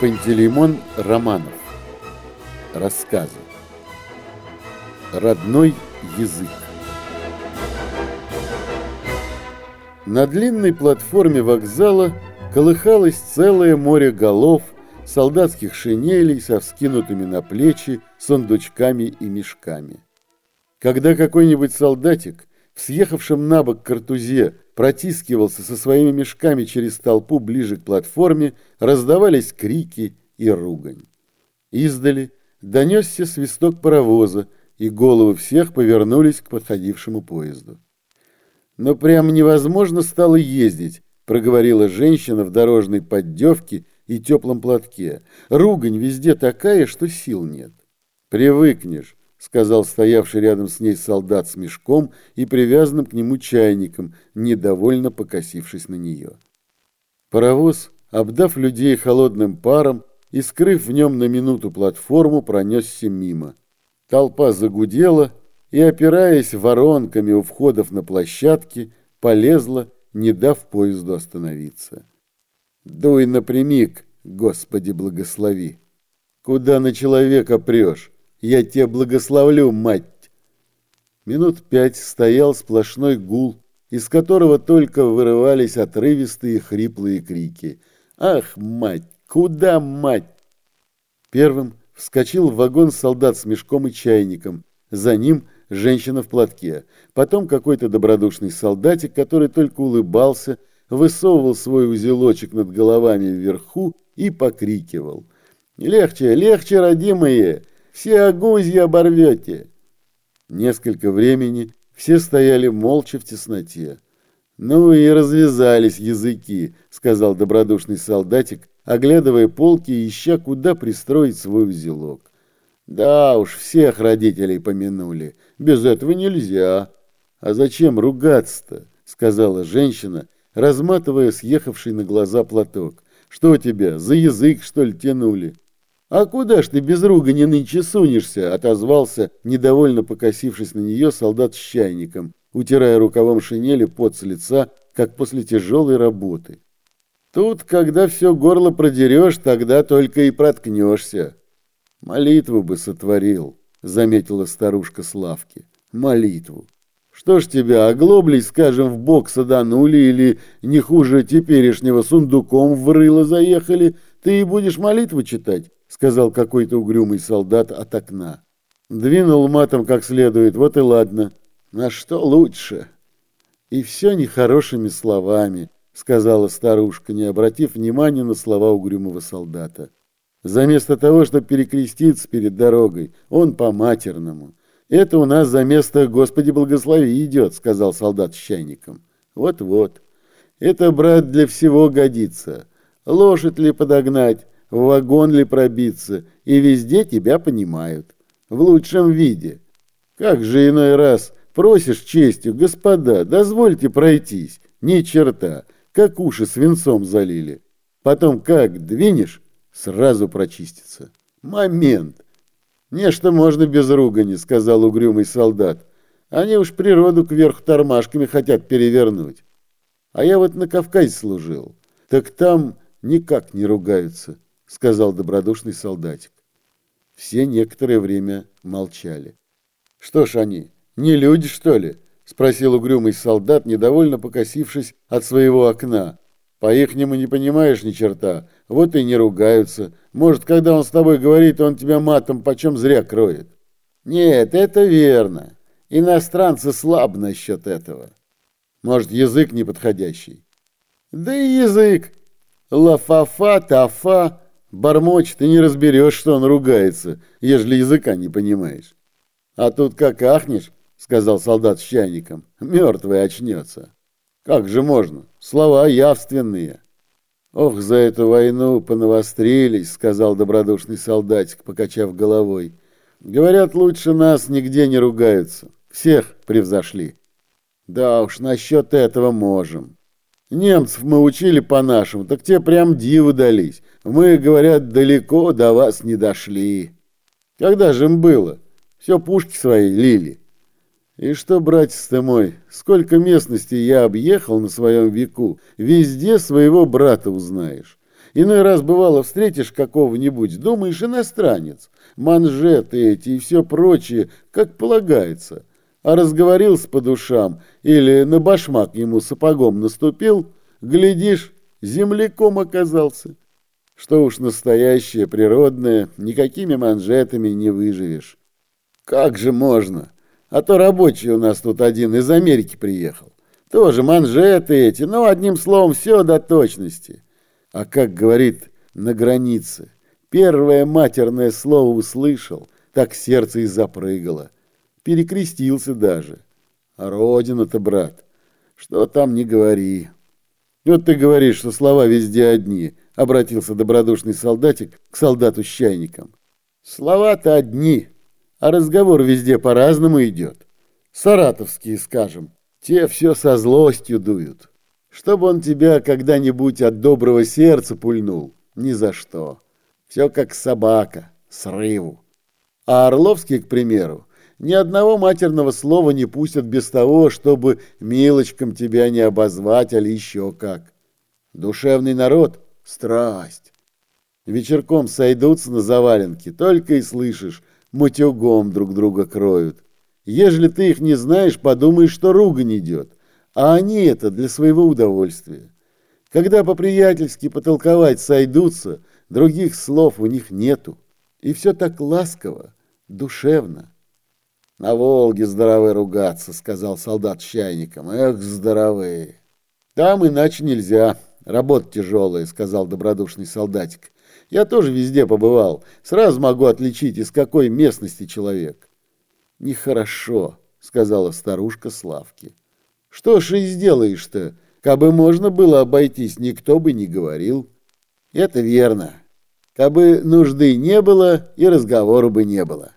Пантелеймон Романов. Рассказы. Родной язык. На длинной платформе вокзала колыхалось целое море голов, солдатских шинелей со вскинутыми на плечи сундучками и мешками. Когда какой-нибудь солдатик в съехавшем на бок картузе протискивался со своими мешками через толпу ближе к платформе, раздавались крики и ругань. Издали донесся свисток паровоза, и головы всех повернулись к подходившему поезду. «Но прям невозможно стало ездить», — проговорила женщина в дорожной поддевке и теплом платке. «Ругань везде такая, что сил нет». «Привыкнешь», — сказал стоявший рядом с ней солдат с мешком и привязанным к нему чайником, недовольно покосившись на нее. Паровоз, обдав людей холодным паром и скрыв в нем на минуту платформу, пронесся мимо. Толпа загудела и, опираясь воронками у входов на площадки, полезла, не дав поезду остановиться. «Дуй напрямик, Господи благослови! Куда на человека прешь?» Я тебя благословлю, мать!» Минут пять стоял сплошной гул, из которого только вырывались отрывистые хриплые крики. «Ах, мать! Куда, мать?» Первым вскочил в вагон солдат с мешком и чайником. За ним женщина в платке. Потом какой-то добродушный солдатик, который только улыбался, высовывал свой узелочек над головами вверху и покрикивал. «Легче, легче, родимые! Все огузья оборвете. Несколько времени все стояли молча в тесноте. «Ну и развязались языки», — сказал добродушный солдатик, оглядывая полки и ища, куда пристроить свой узелок. «Да уж, всех родителей помянули. Без этого нельзя». «А зачем ругаться-то?» — сказала женщина, разматывая съехавший на глаза платок. «Что тебя, за язык, что ли, тянули?» «А куда ж ты без ругани нынче сунешься?» — отозвался, недовольно покосившись на нее, солдат с чайником, утирая рукавом шинели пот с лица, как после тяжелой работы. «Тут, когда все горло продерешь, тогда только и проткнешься». «Молитву бы сотворил», — заметила старушка Славки. «Молитву. Что ж тебя, оглоблей, скажем, в бок саданули или, не хуже теперешнего, сундуком в рыло заехали, ты и будешь молитву читать?» — сказал какой-то угрюмый солдат от окна. Двинул матом как следует, вот и ладно. На что лучше? И все нехорошими словами, сказала старушка, не обратив внимания на слова угрюмого солдата. Заместо того, чтобы перекреститься перед дорогой, он по-матерному. Это у нас за место «Господи благослови» идет, сказал солдат с чайником. Вот-вот. Это, брат, для всего годится. Лошадь ли подогнать, в вагон ли пробиться, и везде тебя понимают. В лучшем виде. Как же иной раз просишь честью, господа, дозвольте пройтись. Ни черта, как уши свинцом залили. Потом как двинешь, сразу прочистится. Момент. Нечто можно без ругани, сказал угрюмый солдат. Они уж природу кверху тормашками хотят перевернуть. А я вот на Кавказе служил. Так там никак не ругаются сказал добродушный солдатик. Все некоторое время молчали. Что ж они, не люди, что ли? спросил угрюмый солдат, недовольно покосившись от своего окна. По-ихнему не понимаешь ни черта, вот и не ругаются. Может, когда он с тобой говорит, он тебя матом почем зря кроет. Нет, это верно. Иностранцы слаб насчет этого. Может, язык неподходящий. Да и язык. Лафафа, тафа, Бормочет, и не разберешь, что он ругается, ежели языка не понимаешь. А тут как ахнешь, сказал солдат с чайником, мертвый очнется. Как же можно? Слова явственные. Ох, за эту войну понавострились, сказал добродушный солдатик, покачав головой. Говорят, лучше нас нигде не ругаются. Всех превзошли. Да уж, насчет этого можем. Немцев мы учили по-нашему, так те прям диву дались. Мы, говорят, далеко до вас не дошли. Когда же им было? Все пушки свои лили. И что, братец ты мой, сколько местностей я объехал на своем веку, везде своего брата узнаешь. Иной раз, бывало, встретишь какого-нибудь, думаешь, иностранец, манжеты эти и все прочее, как полагается. А разговорился по душам или на башмак ему сапогом наступил, глядишь, земляком оказался. Что уж настоящее, природное, никакими манжетами не выживешь. Как же можно? А то рабочий у нас тут один из Америки приехал. Тоже манжеты эти, но одним словом все до точности. А как говорит на границе, первое матерное слово услышал, так сердце и запрыгало. Перекрестился даже. А родина-то, брат, что там не говори. Вот ты говоришь, что слова везде одни, обратился добродушный солдатик к солдату с чайником. Слова-то одни, а разговор везде по-разному идет. Саратовские, скажем, те все со злостью дуют. Чтобы он тебя когда-нибудь от доброго сердца пульнул, ни за что. Все как собака, срыву. А Орловские, к примеру, ни одного матерного слова не пустят без того, чтобы милочком тебя не обозвать, али еще как. Душевный народ — страсть. Вечерком сойдутся на заваленке, только и слышишь, матюгом друг друга кроют. Ежели ты их не знаешь, подумаешь, что ругань идет, а они это для своего удовольствия. Когда по-приятельски потолковать сойдутся, других слов у них нету. И все так ласково, душевно. «На Волге здоровы ругаться», — сказал солдат чайником. «Эх, здоровые!» «Там иначе нельзя. Работа тяжелая», — сказал добродушный солдатик. Я тоже везде побывал. Сразу могу отличить, из какой местности человек. Нехорошо, сказала старушка Славки. Что ж и сделаешь-то? Кабы можно было обойтись, никто бы не говорил. Это верно. Кабы нужды не было, и разговора бы не было.